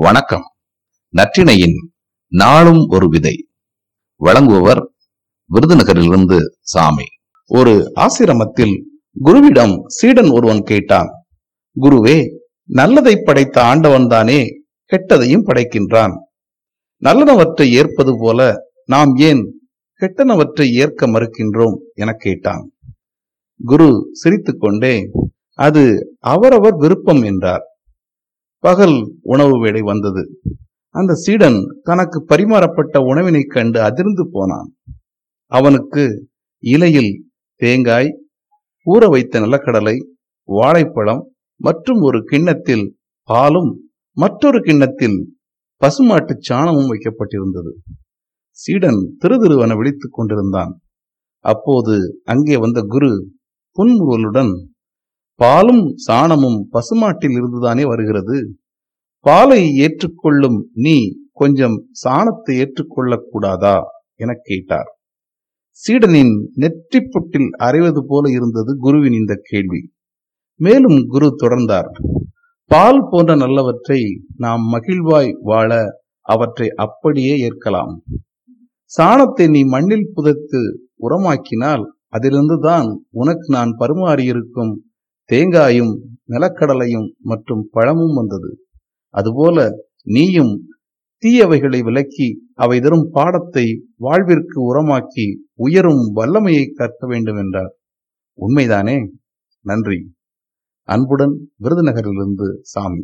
வணக்கம். நற்றினையின் நாளும் ஒரு விதை. வழங்குபவர் விருதுநகரிலிருந்து சாமி. ஒரு ஆசிரமத்தில் குருவிடம் சீடன் ஒருவன் கேட்டான் குருவே நல்லதை படைத்த ஆண்டவன் தானே கெட்டதையும் படைக்கின்றான். நல்லனவற்றை ஏற்பது போல நாம் ஏன் கெட்டனவற்றை ஏற்க மறுக்கின்றோம்? என கேட்டான். குரு சிரித்துக்கொண்டே அது அவரவர் விருப்பம் என்றார். பகல் உணவு வேலை வந்தது. அந்த சீடன் தனக்கு பரிமாறப்பட்ட உணவினை கண்டு அதிர்ந்து போனான். அவனுக்கு இலையில் தேங்காய் ஊற வைத்த நிலக்கடலை வாழைப்பழம் மற்றும் ஒரு கிண்ணத்தில் பாலும் மற்றொரு கிண்ணத்தில் பசுமாட்டு சாணமும் வைக்கப்பட்டிருந்தது. சீடன் திருதிருவன விழித்துக் கொண்டிருந்தான். அப்போது அங்கே வந்த குரு புன்முறுவலுடன் பாலும் சாணமும் பசுமாட்டில் இருந்துதானே வருகிறது? பாலை ஏற்றுக்கொள்ளும் நீ கொஞ்சம் சாணத்தை ஏற்றுக்கொள்ளக்கூடாதா? என கேட்டார். சீடனின் நெற்றி புட்டில் அறைவது போல இருந்தது குருவின் இந்த கேள்வி. மேலும் குரு தொடர்ந்தார். பால் போன்ற நல்லவற்றை நாம் மகிழ்வாய் வாழ அவற்றை அப்படியே ஏற்கலாம். சாணத்தை நீ மண்ணில் புதைத்து உரமாக்கினால் அதிலிருந்துதான் உனக்கு நான் பருமாறியிருக்கும் தேங்காயும் நிலக்கடலையும் மற்றும் பழமும் வந்தது. அதுபோல நீயும் தீயவைகளை விலக்கி அவை தரும் பாடத்தை வாழ்விற்கு உரமாக்கி உயரும் வல்லமையை கற்க வேண்டும் என்றார். உண்மைதானே? நன்றி. அன்புடன் விருதுநகரிலிருந்து சாமி.